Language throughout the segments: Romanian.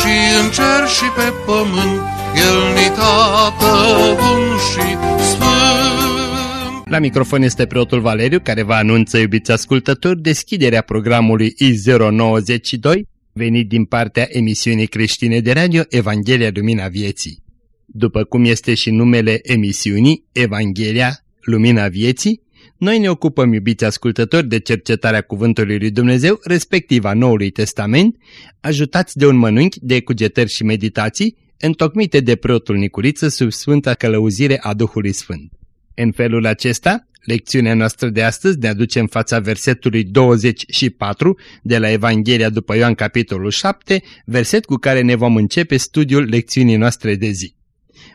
și în cer și pe pământ, El ni tată bun și sfânt. La microfon este preotul Valeriu care vă anunță, iubiți ascultători, deschiderea programului I092 venit din partea emisiunii creștine de radio Evanghelia Lumina Vieții. După cum este și numele emisiunii, Evanghelia Lumina Vieții, noi ne ocupăm, iubiți ascultători, de cercetarea Cuvântului Lui Dumnezeu, respectiv a Noului Testament, ajutați de un mănânchi de cugetări și meditații, întocmite de preotul Nicuriță sub sfânta călăuzire a Duhului Sfânt. În felul acesta, lecțiunea noastră de astăzi ne aduce în fața versetului 24 de la Evanghelia după Ioan capitolul 7, verset cu care ne vom începe studiul lecțiunii noastre de zi.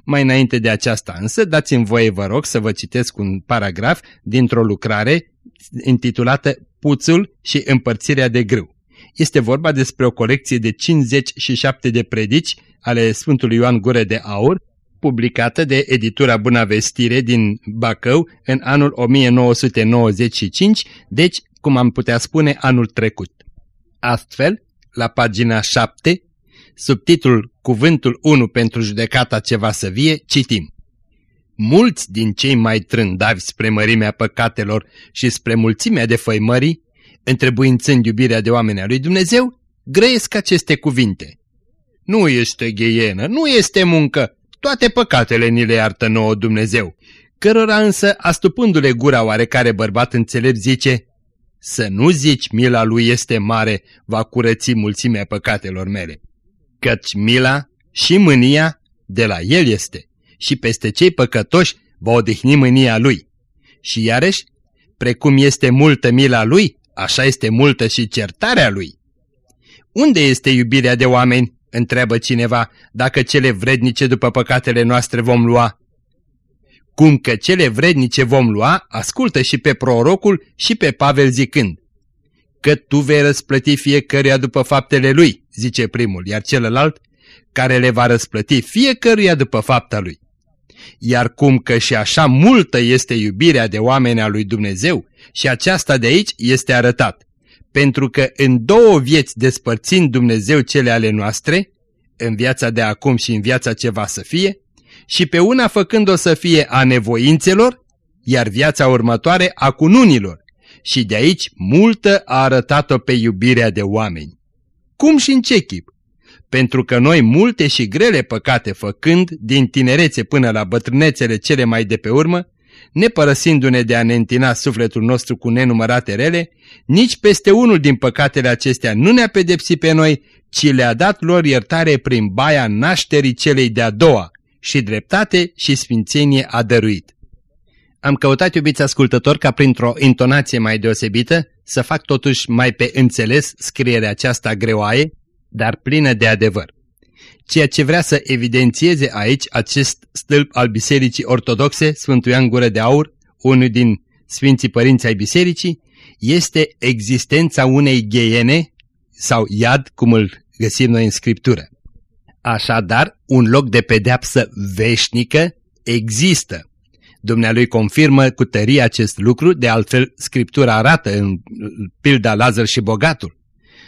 Mai înainte de aceasta însă, dați-mi voie, vă rog, să vă citesc un paragraf dintr-o lucrare intitulată Puțul și împărțirea de grâu. Este vorba despre o colecție de 57 de predici ale Sfântului Ioan Gure de Aur, publicată de editura Buna Vestire din Bacău în anul 1995, deci, cum am putea spune, anul trecut. Astfel, la pagina 7, subtitlul Cuvântul 1 pentru judecata ce va să vie, citim. Mulți din cei mai trândavi spre mărimea păcatelor și spre mulțimea de făimării, întrebuințând iubirea de oameni a lui Dumnezeu, grăiesc aceste cuvinte. Nu este gheienă, nu este muncă, toate păcatele ni le iartă nouă Dumnezeu, cărora însă, astupându-le gura oarecare bărbat înțelept, zice, Să nu zici mila lui este mare, va curăți mulțimea păcatelor mele căci mila și mânia de la El este și peste cei păcătoși va odihni mânia Lui. Și iarăși, precum este multă mila Lui, așa este multă și certarea Lui. Unde este iubirea de oameni? întreabă cineva, dacă cele vrednice după păcatele noastre vom lua. Cum că cele vrednice vom lua, ascultă și pe prorocul și pe Pavel zicând, că tu vei răsplăti fiecăruia după faptele lui, zice primul, iar celălalt, care le va răsplăti fiecăruia după fapta lui. Iar cum că și așa multă este iubirea de oameni a lui Dumnezeu și aceasta de aici este arătat, pentru că în două vieți despărțind Dumnezeu cele ale noastre, în viața de acum și în viața ce va să fie, și pe una făcând-o să fie a nevoințelor, iar viața următoare a cununilor, și de aici multă a arătat-o pe iubirea de oameni. Cum și în ce chip? Pentru că noi multe și grele păcate făcând, din tinerețe până la bătrânețele cele mai de pe urmă, nepărăsindu-ne de a ne întina sufletul nostru cu nenumărate rele, nici peste unul din păcatele acestea nu ne-a pedepsit pe noi, ci le-a dat lor iertare prin baia nașterii celei de-a doua și dreptate și sfințenie a dăruit. Am căutat, iubiți ascultători, ca printr-o intonație mai deosebită să fac totuși mai pe înțeles scrierea aceasta greoaie, dar plină de adevăr. Ceea ce vrea să evidențieze aici acest stâlp al Bisericii Ortodoxe, Sfântul Ioan Gură de Aur, unul din Sfinții Părinți ai Bisericii, este existența unei gheiene sau iad, cum îl găsim noi în Scriptură. Așadar, un loc de pedeapsă veșnică există Dumnealui confirmă cu tărie acest lucru, de altfel Scriptura arată în pilda Lazar și bogatul.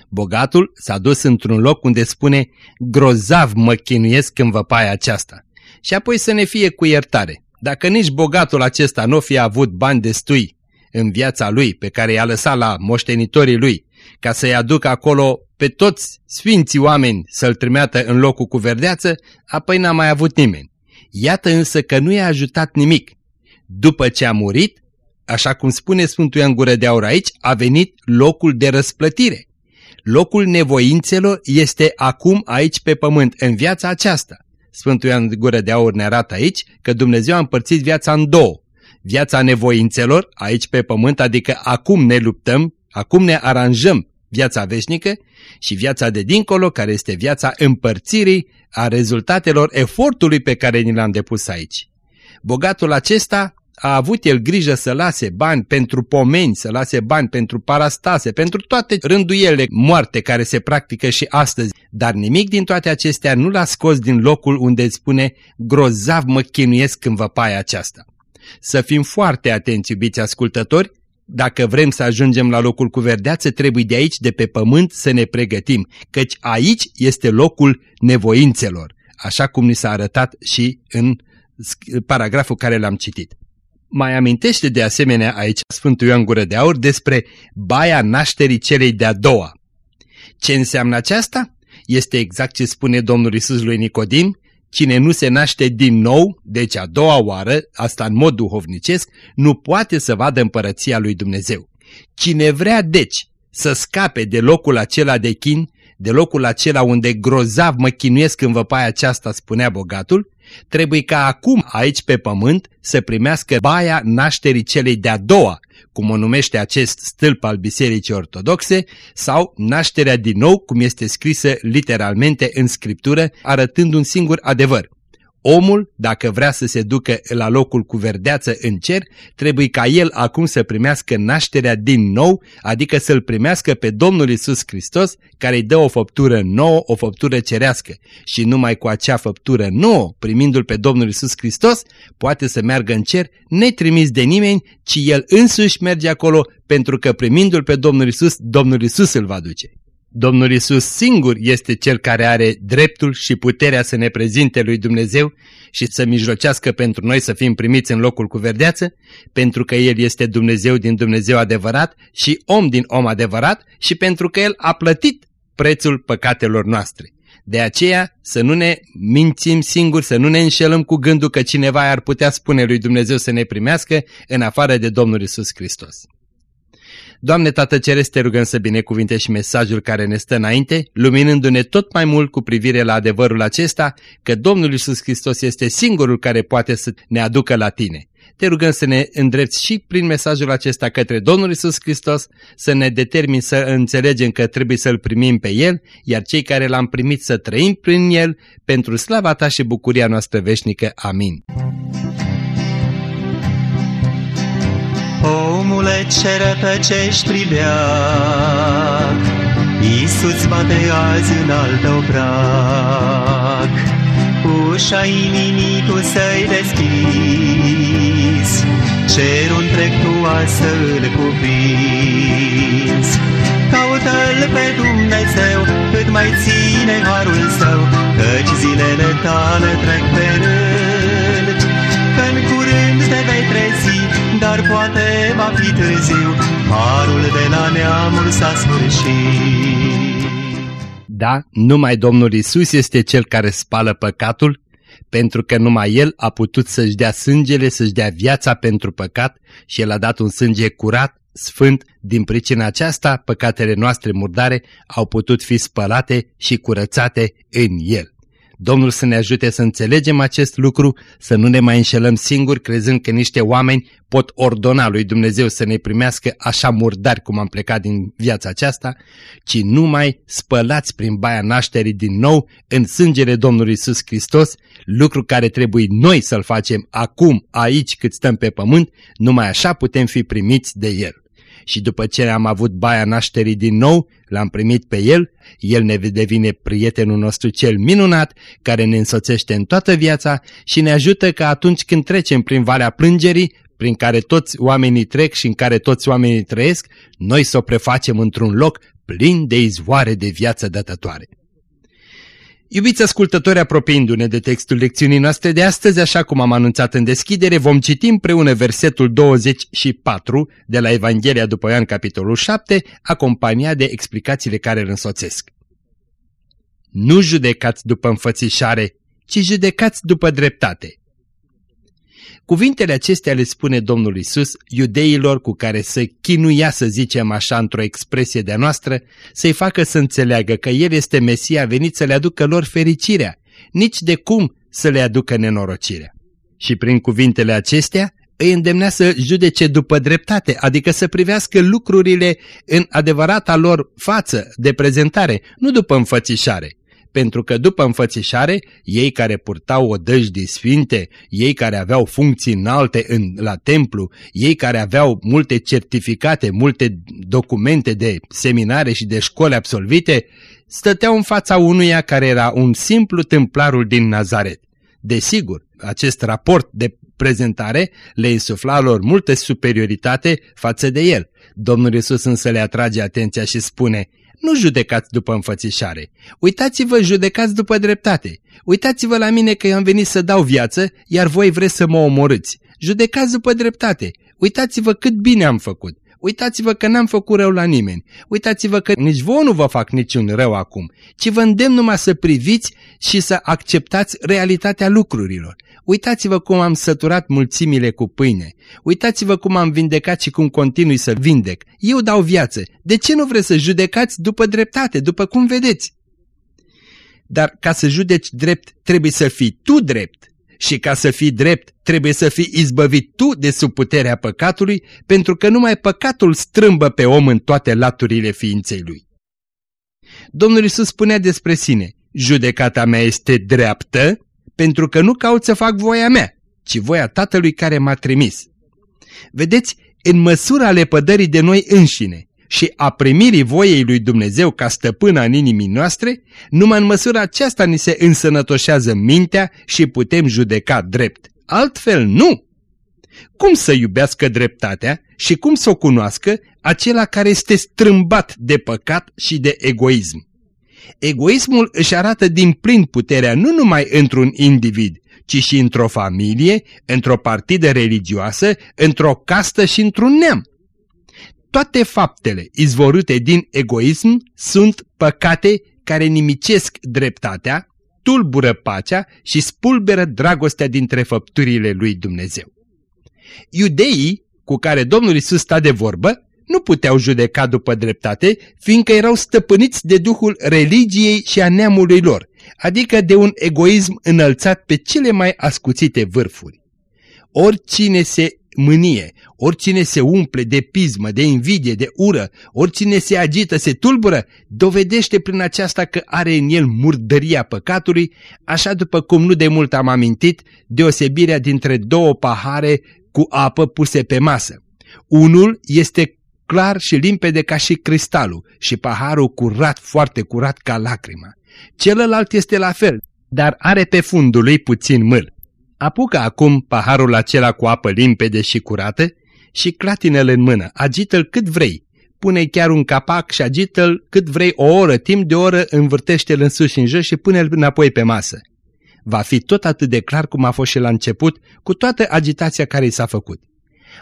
Bogatul s-a dus într-un loc unde spune, grozav mă chinuiesc în văpaia aceasta. Și apoi să ne fie cu iertare. Dacă nici bogatul acesta nu fi avut bani destui în viața lui, pe care i-a lăsat la moștenitorii lui, ca să-i aducă acolo pe toți sfinții oameni să-l trimeată în locul cu verdeață, apoi n-a mai avut nimeni. Iată însă că nu i-a ajutat nimic, după ce a murit, așa cum spune Sfântul Ioan Gură de Aur aici, a venit locul de răsplătire. Locul nevoințelor este acum aici pe pământ, în viața aceasta. Sfântul Ioan Gură de Aur ne arată aici că Dumnezeu a împărțit viața în două. Viața nevoințelor, aici pe pământ, adică acum ne luptăm, acum ne aranjăm viața veșnică, și viața de dincolo, care este viața împărțirii a rezultatelor efortului pe care ni l-am depus aici. Bogatul acesta a avut el grijă să lase bani pentru pomeni, să lase bani pentru parastase, pentru toate rânduiele moarte care se practică și astăzi, dar nimic din toate acestea nu l-a scos din locul unde îți spune grozav mă chinuiesc în văpaia aceasta. Să fim foarte atenți, iubiți ascultători, dacă vrem să ajungem la locul cu verdeață, trebuie de aici, de pe pământ, să ne pregătim, căci aici este locul nevoințelor, așa cum ni s-a arătat și în paragraful care l-am citit. Mai amintește de asemenea aici Sfântul Ioan Gură de Aur despre baia nașterii celei de-a doua. Ce înseamnă aceasta? Este exact ce spune Domnul Isus lui Nicodim, cine nu se naște din nou, deci a doua oară, asta în mod duhovnicesc, nu poate să vadă împărăția lui Dumnezeu. Cine vrea, deci, să scape de locul acela de chin, de locul acela unde grozav mă chinuiesc în văpaia aceasta, spunea bogatul, Trebuie ca acum, aici pe pământ, să primească baia nașterii celei de-a doua, cum o numește acest stâlp al Bisericii Ortodoxe, sau nașterea din nou, cum este scrisă literalmente în Scriptură, arătând un singur adevăr. Omul, dacă vrea să se ducă la locul cu verdeață în cer, trebuie ca el acum să primească nașterea din nou, adică să-L primească pe Domnul Isus Hristos, care îi dă o făptură nouă, o făptură cerească. Și numai cu acea făptură nouă, primindu-L pe Domnul Isus Hristos, poate să meargă în cer netrimis de nimeni, ci El însuși merge acolo, pentru că primindu-L pe Domnul Isus, Domnul Isus îl va duce. Domnul Isus singur este Cel care are dreptul și puterea să ne prezinte lui Dumnezeu și să mijlocească pentru noi să fim primiți în locul cu verdeață, pentru că El este Dumnezeu din Dumnezeu adevărat și om din om adevărat și pentru că El a plătit prețul păcatelor noastre. De aceea să nu ne mințim singuri, să nu ne înșelăm cu gândul că cineva ar putea spune lui Dumnezeu să ne primească în afară de Domnul Isus Hristos. Doamne Tată Ceresc, te rugăm să binecuvinte și mesajul care ne stă înainte, luminându-ne tot mai mult cu privire la adevărul acesta, că Domnul Iisus Hristos este singurul care poate să ne aducă la tine. Te rugăm să ne îndrepți și prin mesajul acesta către Domnul Isus Hristos, să ne determin să înțelegem că trebuie să-L primim pe El, iar cei care L-am primit să trăim prin El, pentru slava Ta și bucuria noastră veșnică. Amin. Omule ce rătăcești pribeac, Iisus bate azi în alt obrac. Ușa inimii tu să-i deschizi, Cerul întreg tu să-l cuprinzi. Caută-L pe Dumnezeu, cât mai ține harul său, Căci zilele tale trec pe rând, dar poate va fi târziu, harul de la neamul s-a sfârșit. Da, numai Domnul Isus este Cel care spală păcatul, pentru că numai El a putut să-și dea sângele, să-și dea viața pentru păcat și El a dat un sânge curat, sfânt, din pricina aceasta păcatele noastre murdare au putut fi spălate și curățate în El. Domnul să ne ajute să înțelegem acest lucru, să nu ne mai înșelăm singuri crezând că niște oameni pot ordona lui Dumnezeu să ne primească așa murdari cum am plecat din viața aceasta, ci numai spălați prin baia nașterii din nou în sângele Domnului Isus Hristos, lucru care trebuie noi să-l facem acum, aici cât stăm pe pământ, numai așa putem fi primiți de El și după ce am avut baia nașterii din nou, l-am primit pe el, el ne devine prietenul nostru cel minunat, care ne însoțește în toată viața și ne ajută că atunci când trecem prin Valea Plângerii, prin care toți oamenii trec și în care toți oamenii trăiesc, noi să o prefacem într-un loc plin de izvoare de viață dătătoare. Iubiți ascultători, apropiindu-ne de textul lecțiunii noastre de astăzi, așa cum am anunțat în deschidere, vom citi împreună versetul 24 de la Evanghelia după Ioan capitolul 7, acompaniat de explicațiile care îl însoțesc. Nu judecați după înfățișare, ci judecați după dreptate. Cuvintele acestea le spune Domnul Isus iudeilor cu care să chinuia, să zicem așa, într-o expresie de-a noastră, să-i facă să înțeleagă că El este Mesia venit să le aducă lor fericirea, nici de cum să le aducă nenorocirea. Și prin cuvintele acestea îi îndemnea să judece după dreptate, adică să privească lucrurile în adevărata lor față de prezentare, nu după înfățișare. Pentru că după înfățișare, ei care purtau o dăjdi sfinte, ei care aveau funcții înalte în, la templu, ei care aveau multe certificate, multe documente de seminare și de școli absolvite, stăteau în fața unuia care era un simplu templarul din Nazaret. Desigur, acest raport de prezentare le insufla lor multă superioritate față de el. Domnul Iisus însă le atrage atenția și spune, nu judecați după înfățișare, uitați-vă, judecați după dreptate. Uitați-vă la mine că eu am venit să dau viață, iar voi vreți să mă omorâți. Judecați după dreptate, uitați-vă cât bine am făcut. Uitați-vă că n-am făcut rău la nimeni. Uitați-vă că nici vouă nu vă fac niciun rău acum, ci vă îndemn numai să priviți și să acceptați realitatea lucrurilor. Uitați-vă cum am săturat mulțimile cu pâine. Uitați-vă cum am vindecat și cum continui să vindec. Eu dau viață. De ce nu vreți să judecați după dreptate, după cum vedeți? Dar ca să judeci drept, trebuie să fii tu drept. Și ca să fii drept, trebuie să fii izbăvit tu de sub puterea păcatului, pentru că numai păcatul strâmbă pe om în toate laturile ființei lui. Domnul Isus spunea despre sine, judecata mea este dreaptă, pentru că nu caut să fac voia mea, ci voia Tatălui care m-a trimis. Vedeți, în măsura lepădării de noi înșine și a primirii voiei lui Dumnezeu ca stăpână în inimii noastre, numai în măsura aceasta ni se însănătoșează mintea și putem judeca drept. Altfel nu! Cum să iubească dreptatea și cum să o cunoască acela care este strâmbat de păcat și de egoism? Egoismul își arată din plin puterea nu numai într-un individ, ci și într-o familie, într-o partidă religioasă, într-o castă și într-un neam. Toate faptele izvorâte din egoism sunt păcate care nimicesc dreptatea, tulbură pacea și spulberă dragostea dintre făpturile lui Dumnezeu. Iudeii, cu care Domnul Isus sta de vorbă, nu puteau judeca după dreptate, fiindcă erau stăpâniți de duhul religiei și a neamului lor, adică de un egoism înălțat pe cele mai ascuțite vârfuri. Oricine se mânie, oricine se umple de pismă, de invidie, de ură, oricine se agită, se tulbură, dovedește prin aceasta că are în el murdăria păcatului, așa după cum nu de mult am amintit deosebirea dintre două pahare cu apă puse pe masă. Unul este clar și limpede ca și cristalul și paharul curat, foarte curat ca lacrima. Celălalt este la fel, dar are pe fundul lui puțin mâl. Apucă acum paharul acela cu apă limpede și curată și clatină-l în mână, agită-l cât vrei, pune chiar un capac și agită-l cât vrei o oră, timp de o oră învârtește-l în sus și în jos și pune-l înapoi pe masă. Va fi tot atât de clar cum a fost și la început, cu toată agitația care i s-a făcut.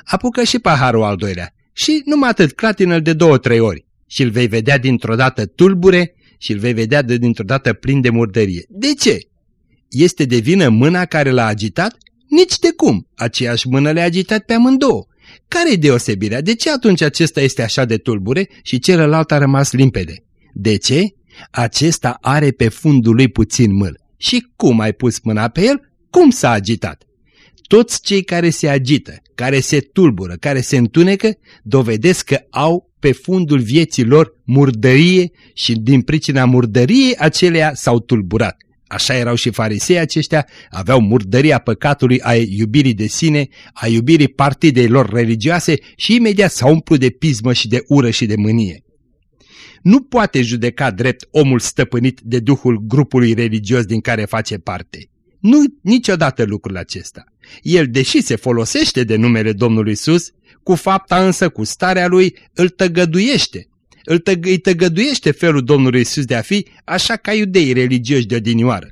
Apucă și paharul al doilea și numai atât, clatină-l de două-trei ori și îl vei vedea dintr-o dată tulbure și îl vei vedea de dintr-o dată plin de murdărie. De ce? Este de vină mâna care l-a agitat? Nici de cum, aceeași mână le-a agitat pe amândouă. care e deosebirea? De ce atunci acesta este așa de tulbure și celălalt a rămas limpede? De ce? Acesta are pe fundul lui puțin mâl. Și cum ai pus mâna pe el? Cum s-a agitat? Toți cei care se agită, care se tulbură, care se întunecă, dovedesc că au pe fundul vieții lor murdărie și din pricina murdăriei acelea s-au tulburat. Așa erau și farisei aceștia, aveau murdăria păcatului a iubirii de sine, a iubirii partidei lor religioase și imediat s-au umplut de pismă și de ură și de mânie. Nu poate judeca drept omul stăpânit de duhul grupului religios din care face parte. Nu niciodată lucrul acesta. El, deși se folosește de numele Domnului Isus, cu fapta însă, cu starea lui, îl tăgăduiește. Îl tăg îi tăgăduiește felul Domnului Isus de a fi, așa ca iudeii religioși de odinioară.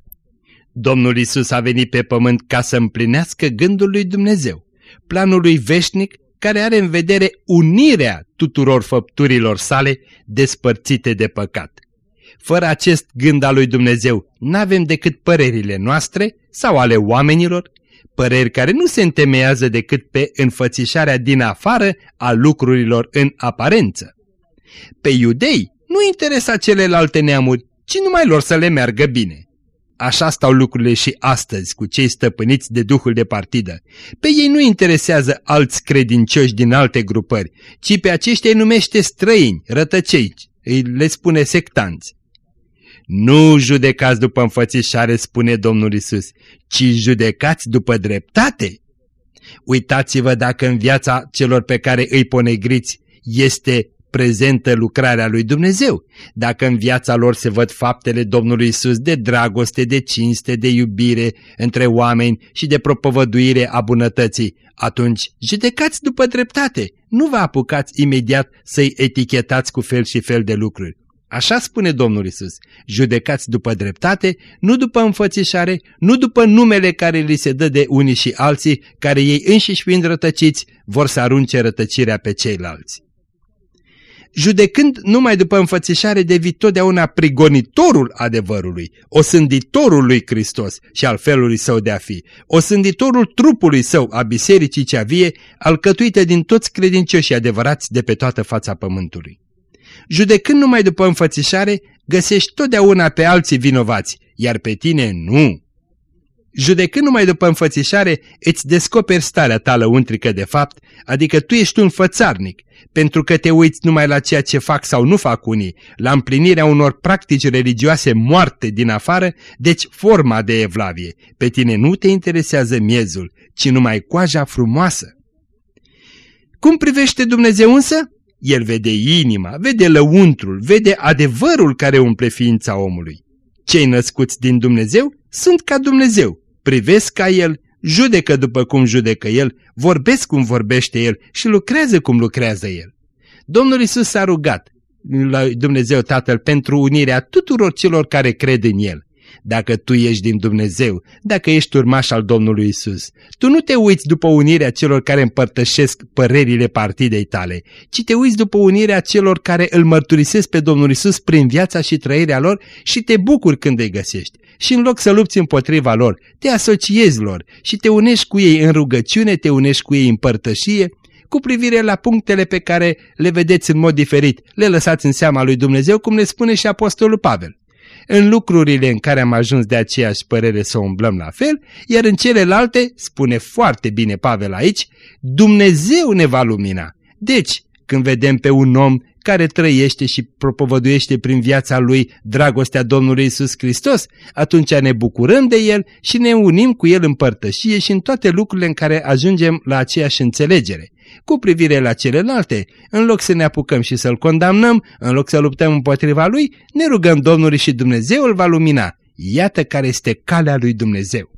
Domnul Isus a venit pe pământ ca să împlinească gândul lui Dumnezeu, planul lui veșnic care are în vedere unirea tuturor făpturilor sale despărțite de păcat. Fără acest gând al lui Dumnezeu, n-avem decât părerile noastre sau ale oamenilor, păreri care nu se întemeiază decât pe înfățișarea din afară a lucrurilor în aparență. Pe iudei nu interesa celelalte neamuri, ci numai lor să le meargă bine. Așa stau lucrurile și astăzi cu cei stăpâniți de duhul de partidă. Pe ei nu interesează alți credincioși din alte grupări, ci pe aceștia îi numește străini, rătăcei, îi le spune sectanți. Nu judecați după înfățișare, spune Domnul Isus, ci judecați după dreptate. Uitați-vă dacă în viața celor pe care îi ponegriți este prezentă lucrarea lui Dumnezeu, dacă în viața lor se văd faptele Domnului Isus de dragoste, de cinste, de iubire între oameni și de propovăduire a bunătății, atunci judecați după dreptate, nu vă apucați imediat să-i etichetați cu fel și fel de lucruri. Așa spune Domnul Isus. Judecați după dreptate, nu după înfățișare, nu după numele care li se dă de unii și alții, care ei înșiși fiind rătăciți, vor să arunce rătăcirea pe ceilalți. Judecând numai după înfățișare devii totdeauna prigonitorul adevărului, osânditorul lui Hristos și al felului său de a fi, osânditorul trupului său a bisericii cea vie, alcătuită din toți credincioșii adevărați de pe toată fața pământului. Judecând numai după înfățișare, găsești totdeauna pe alții vinovați, iar pe tine nu. Judecând numai după înfățișare, îți descoperi starea ta lăuntrică de fapt, adică tu ești un fățarnic, pentru că te uiți numai la ceea ce fac sau nu fac unii, la împlinirea unor practici religioase moarte din afară, deci forma de evlavie. Pe tine nu te interesează miezul, ci numai coaja frumoasă. Cum privește Dumnezeu însă? El vede inima, vede lăuntrul, vede adevărul care umple ființa omului. Cei născuți din Dumnezeu sunt ca Dumnezeu, privesc ca El, judecă după cum judecă El, vorbesc cum vorbește El și lucrează cum lucrează El. Domnul Isus s-a rugat la Dumnezeu Tatăl pentru unirea tuturor celor care cred în El. Dacă tu ești din Dumnezeu, dacă ești urmaș al Domnului Isus, tu nu te uiți după unirea celor care împărtășesc părerile partidei tale, ci te uiți după unirea celor care îl mărturisesc pe Domnul Isus prin viața și trăirea lor și te bucuri când îi găsești. Și în loc să lupți împotriva lor, te asociezi lor și te unești cu ei în rugăciune, te unești cu ei în părtășie, cu privire la punctele pe care le vedeți în mod diferit, le lăsați în seama lui Dumnezeu, cum ne spune și Apostolul Pavel în lucrurile în care am ajuns de aceeași părere să umblăm la fel, iar în celelalte, spune foarte bine Pavel aici, Dumnezeu ne va lumina. Deci, când vedem pe un om care trăiește și propovăduiește prin viața lui dragostea Domnului Isus Hristos, atunci ne bucurăm de el și ne unim cu el în părtășie și în toate lucrurile în care ajungem la aceeași înțelegere. Cu privire la celelalte, în loc să ne apucăm și să-l condamnăm, în loc să luptăm împotriva lui, ne rugăm Domnului și Dumnezeu îl va lumina. Iată care este calea lui Dumnezeu.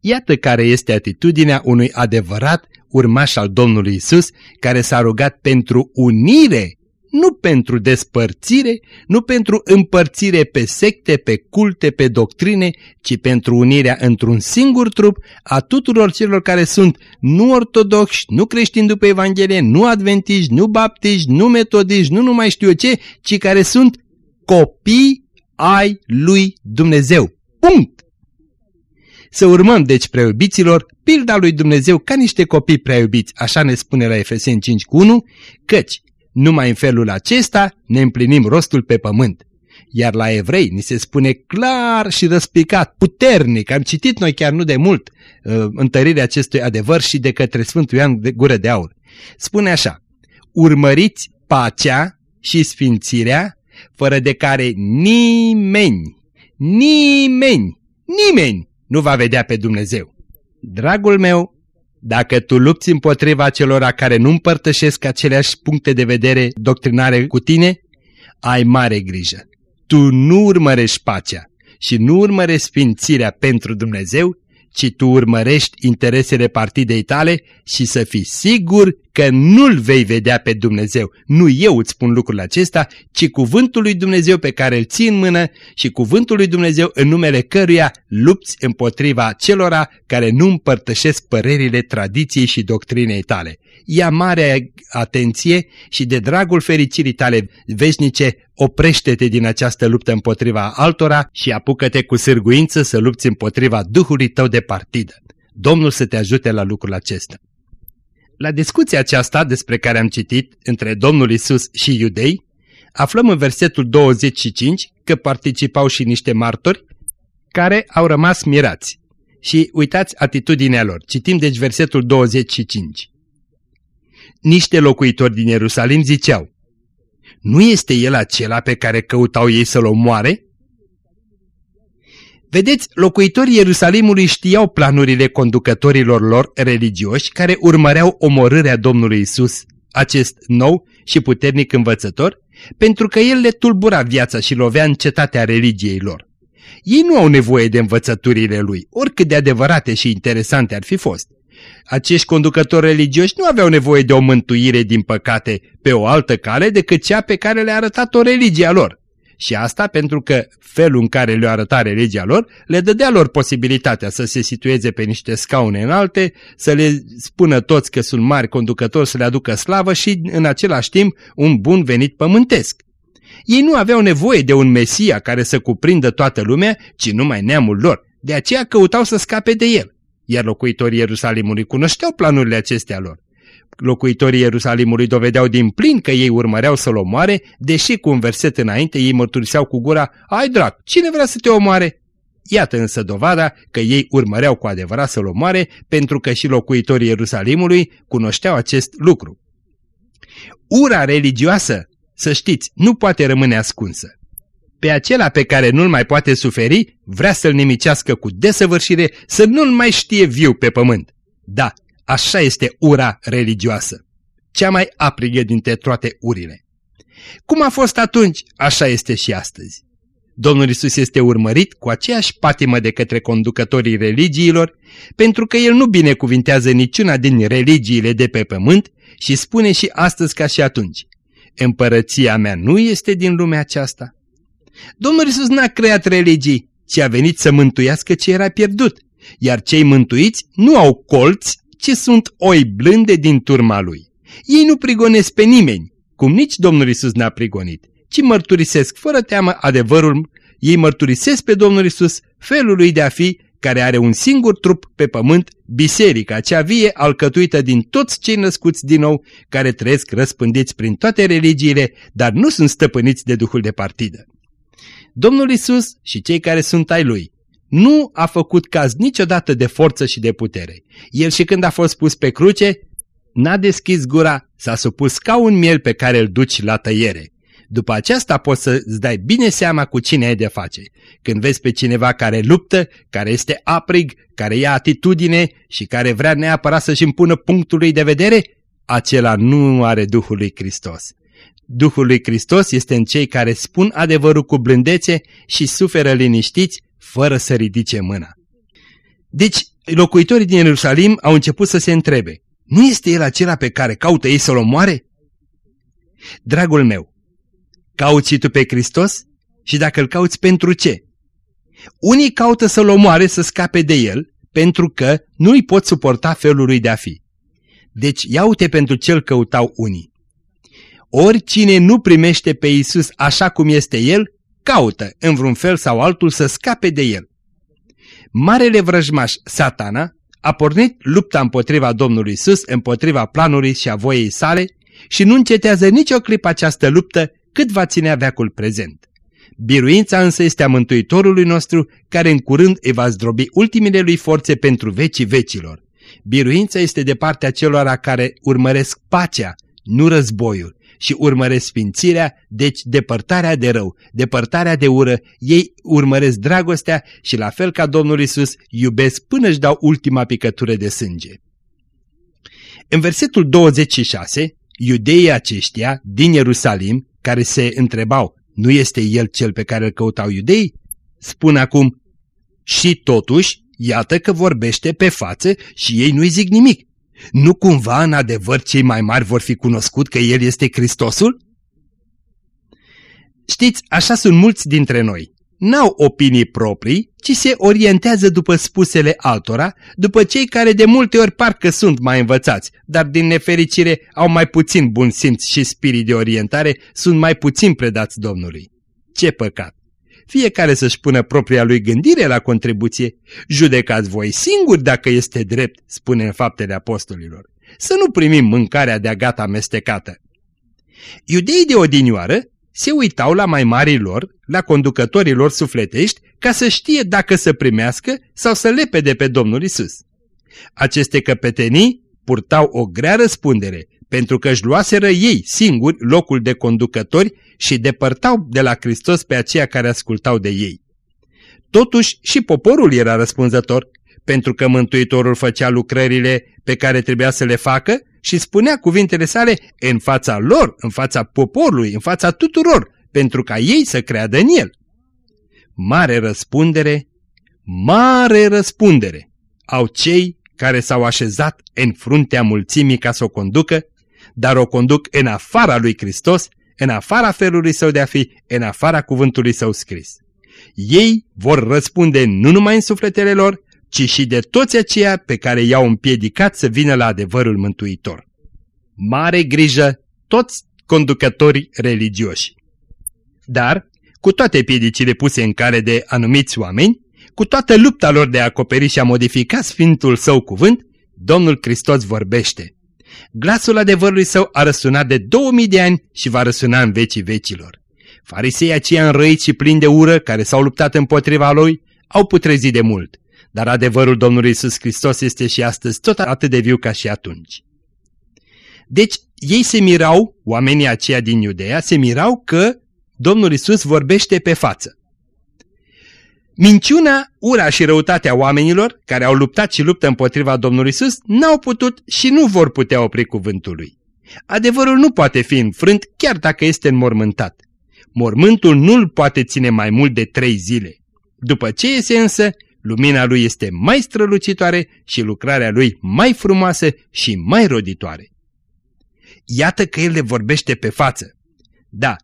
Iată care este atitudinea unui adevărat urmaș al Domnului Isus, care s-a rugat pentru unire nu pentru despărțire, nu pentru împărțire pe secte, pe culte, pe doctrine, ci pentru unirea într-un singur trup a tuturor celor care sunt nu ortodoxi, nu creștini după Evanghelie, nu adventiști, nu baptiști, nu metodiști, nu numai știu eu ce, ci care sunt copii ai lui Dumnezeu. Punct! Să urmăm, deci, preiubiților, pilda lui Dumnezeu ca niște copii preiubiți, așa ne spune la Efeseni 5 cu 1, căci numai în felul acesta ne împlinim rostul pe pământ. Iar la evrei ni se spune clar și răspicat, puternic, am citit noi chiar nu de mult uh, întărirea acestui adevăr și de către Sfântul Ioan de Gură de Aur. Spune așa, urmăriți pacea și sfințirea, fără de care nimeni, nimeni, nimeni nu va vedea pe Dumnezeu. Dragul meu, dacă tu lupți împotriva celor care nu împărtășesc aceleași puncte de vedere doctrinare cu tine, ai mare grijă. Tu nu urmărești pacea și nu urmărești sfințirea pentru Dumnezeu, ci tu urmărești interesele partidei tale și să fii sigur că nu-L vei vedea pe Dumnezeu. Nu eu îți spun lucrul acesta, ci cuvântul lui Dumnezeu pe care îl ții în mână și cuvântul lui Dumnezeu în numele căruia lupți împotriva celora care nu împărtășesc părerile tradiției și doctrinei tale. Ia mare atenție și de dragul fericirii tale veșnice, oprește-te din această luptă împotriva altora și apucă-te cu sârguință să lupți împotriva Duhului tău de partidă. Domnul să te ajute la lucrul acesta. La discuția aceasta despre care am citit între Domnul Isus și iudei, aflăm în versetul 25 că participau și niște martori care au rămas mirați. Și uitați atitudinea lor. Citim deci versetul 25. Niște locuitori din Ierusalim ziceau, Nu este el acela pe care căutau ei să-l omoare? Vedeți, locuitorii Ierusalimului știau planurile conducătorilor lor religioși care urmăreau omorârea Domnului Isus, acest nou și puternic învățător, pentru că el le tulbura viața și lovea în cetatea religiei lor. Ei nu au nevoie de învățăturile lui, oricât de adevărate și interesante ar fi fost. Acești conducători religioși nu aveau nevoie de o mântuire din păcate pe o altă cale decât cea pe care le-a arătat-o religia lor. Și asta pentru că felul în care le-a arătat religia lor le dădea lor posibilitatea să se situeze pe niște scaune înalte, să le spună toți că sunt mari conducători să le aducă slavă și în același timp un bun venit pământesc. Ei nu aveau nevoie de un Mesia care să cuprindă toată lumea, ci numai neamul lor, de aceea căutau să scape de el. Iar locuitorii Ierusalimului cunoșteau planurile acestea lor. Locuitorii Ierusalimului dovedeau din plin că ei urmăreau să-l omoare, deși cu un verset înainte ei mărturiseau cu gura, ai drag, cine vrea să te omoare? Iată însă dovada că ei urmăreau cu adevărat să-l omoare, pentru că și locuitorii Ierusalimului cunoșteau acest lucru. Ura religioasă, să știți, nu poate rămâne ascunsă. Pe acela pe care nu-l mai poate suferi, vrea să-l nimicească cu desăvârșire, să nu-l mai știe viu pe pământ. Da, Așa este ura religioasă, cea mai aprigă dintre toate urile. Cum a fost atunci, așa este și astăzi. Domnul Isus este urmărit cu aceeași patimă de către conducătorii religiilor, pentru că El nu binecuvintează niciuna din religiile de pe pământ și spune și astăzi ca și atunci, Împărăția mea nu este din lumea aceasta. Domnul Isus n-a creat religii, ci a venit să mântuiască ce era pierdut, iar cei mântuiți nu au colți ci sunt oi blânde din turma lui. Ei nu prigonesc pe nimeni, cum nici Domnul Isus n-a prigonit, ci mărturisesc fără teamă adevărul, ei mărturisesc pe Domnul Isus felul lui de a fi, care are un singur trup pe pământ, biserica, cea vie alcătuită din toți cei născuți din nou, care trăiesc răspândiți prin toate religiile, dar nu sunt stăpâniți de Duhul de partidă. Domnul Isus și cei care sunt ai Lui nu a făcut caz niciodată de forță și de putere. El și când a fost pus pe cruce, n-a deschis gura, s-a supus ca un miel pe care îl duci la tăiere. După aceasta poți să-ți dai bine seama cu cine ai de face. Când vezi pe cineva care luptă, care este aprig, care ia atitudine și care vrea neapărat să-și impună punctul lui de vedere, acela nu are Duhul lui Hristos. Duhul lui Hristos este în cei care spun adevărul cu blândețe și suferă liniștiți fără să ridice mâna. Deci, locuitorii din Ierusalim au început să se întrebe, nu este el acela pe care caută ei să-l omoare? Dragul meu, cauți tu pe Hristos? Și dacă îl cauți pentru ce? Unii caută să-l omoare să scape de el, pentru că nu îi pot suporta felul lui de a fi. Deci iau-te pentru cel căutau unii. Oricine nu primește pe Isus așa cum este El, caută, în vreun fel sau altul, să scape de el. Marele vrăjmaș, satana, a pornit lupta împotriva Domnului Isus, împotriva planului și a voiei sale și nu încetează nicio clipă această luptă cât va ținea veacul prezent. Biruința însă este a Mântuitorului nostru, care în curând îi va zdrobi ultimile lui forțe pentru vecii vecilor. Biruința este de partea celor care urmăresc pacea, nu războiul, și urmăresc sfințirea, deci depărtarea de rău, depărtarea de ură, ei urmăresc dragostea și la fel ca Domnul Isus iubesc până își dau ultima picătură de sânge. În versetul 26, iudeii aceștia din Ierusalim, care se întrebau, nu este el cel pe care îl căutau iudei? Spun acum, și totuși, iată că vorbește pe față și ei nu-i zic nimic. Nu cumva în adevăr cei mai mari vor fi cunoscut că El este Hristosul? Știți, așa sunt mulți dintre noi. N-au opinii proprii, ci se orientează după spusele altora, după cei care de multe ori parcă sunt mai învățați, dar din nefericire au mai puțin bun simț și spirit de orientare, sunt mai puțin predați Domnului. Ce păcat! Fiecare să-și pună propria lui gândire la contribuție. Judecați voi singuri dacă este drept, spune în faptele apostolilor. Să nu primim mâncarea de-a gata amestecată. Iudeii de odinioară se uitau la mai marii lor, la conducătorii lor sufletești, ca să știe dacă să primească sau să lepede pe Domnul Isus. Aceste căpetenii purtau o grea răspundere, pentru că își luaseră ei singuri locul de conducători și depărtau de la Hristos pe aceia care ascultau de ei. Totuși și poporul era răspunzător, pentru că Mântuitorul făcea lucrările pe care trebuia să le facă și spunea cuvintele sale în fața lor, în fața poporului, în fața tuturor, pentru ca ei să creadă în el. Mare răspundere, mare răspundere au cei care s-au așezat în fruntea mulțimii ca să o conducă, dar o conduc în afara lui Hristos, în afara felului său de a fi, în afara cuvântului său scris. Ei vor răspunde nu numai în sufletele lor, ci și de toți aceia pe care i-au împiedicat să vină la adevărul mântuitor. Mare grijă toți conducătorii religioși. Dar, cu toate piedicile puse în care de anumiți oameni, cu toată lupta lor de a acoperi și a modifica Sfintul Său cuvânt, Domnul Hristos vorbește. Glasul adevărului său a răsunat de 2000 de ani și va răsuna în vecii vecilor. Farisei aceia înrăiți și plini de ură, care s-au luptat împotriva lui, au putrezit de mult, dar adevărul Domnului Isus Hristos este și astăzi tot atât de viu ca și atunci. Deci, ei se mirau, oamenii aceia din Iudeea, se mirau că Domnul Isus vorbește pe față. Minciuna, ura și răutatea oamenilor, care au luptat și luptă împotriva Domnului Isus, n-au putut și nu vor putea opri cuvântul lui. Adevărul nu poate fi înfrânt chiar dacă este înmormântat. Mormântul nu-l poate ține mai mult de trei zile. După ce iese însă, lumina lui este mai strălucitoare și lucrarea lui mai frumoasă și mai roditoare. Iată că el le vorbește pe față. Da,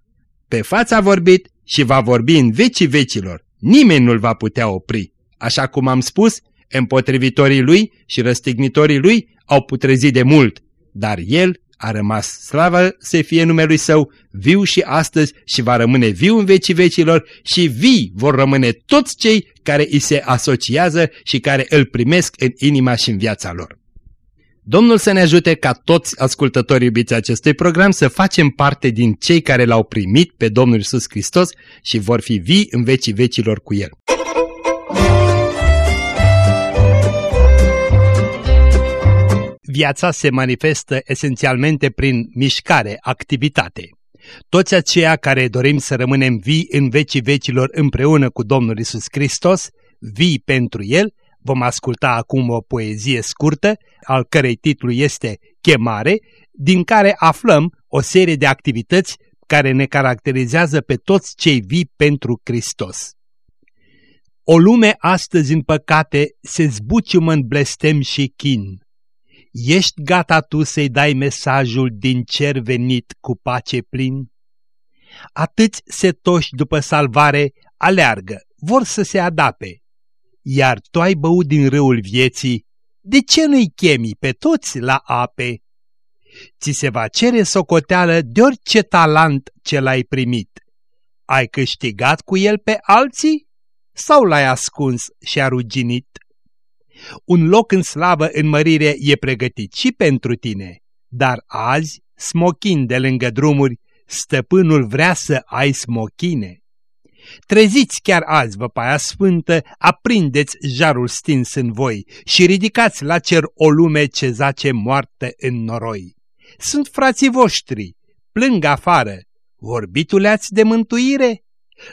pe față a vorbit și va vorbi în vecii vecilor. Nimeni nu-l va putea opri. Așa cum am spus, împotrivitorii lui și răstignitorii lui au putrezit de mult, dar el a rămas slavă să fie numelui său, viu și astăzi și va rămâne viu în vecii vecilor și vii vor rămâne toți cei care îi se asociază și care îl primesc în inima și în viața lor. Domnul să ne ajute ca toți ascultătorii iubiți acestui program să facem parte din cei care l-au primit pe Domnul Isus Hristos și vor fi vii în vecii vecilor cu El. Viața se manifestă esențialmente prin mișcare, activitate. Toți aceia care dorim să rămânem vii în vecii vecilor împreună cu Domnul Isus Hristos, vii pentru El, Vom asculta acum o poezie scurtă, al cărei titlu este Chemare, din care aflăm o serie de activități care ne caracterizează pe toți cei vii pentru Hristos. O lume astăzi în păcate se zbuciumă în blestem și chin. Ești gata tu să-i dai mesajul din cer venit cu pace plin? Atâți setoși după salvare aleargă, vor să se adape, iar tu ai băut din râul vieții, de ce nu-i chemi pe toți la ape? Ți se va cere socoteală de orice talent ce l-ai primit. Ai câștigat cu el pe alții sau l-ai ascuns și a ruginit? Un loc în slavă în mărire e pregătit și pentru tine, dar azi, smochin de lângă drumuri, stăpânul vrea să ai smochine. Treziți chiar azi, văpaia sfântă, aprindeți jarul stins în voi și ridicați la cer o lume ce zace moartă în noroi. Sunt frații voștri, plâng afară, vorbitul le-ați de mântuire?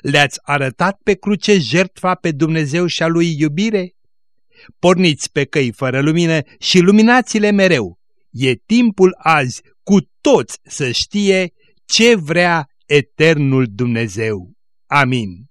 Le-ați arătat pe cruce jertfa pe Dumnezeu și a lui iubire? Porniți pe căi fără lumină și luminați-le mereu. E timpul azi cu toți să știe ce vrea eternul Dumnezeu. Amin.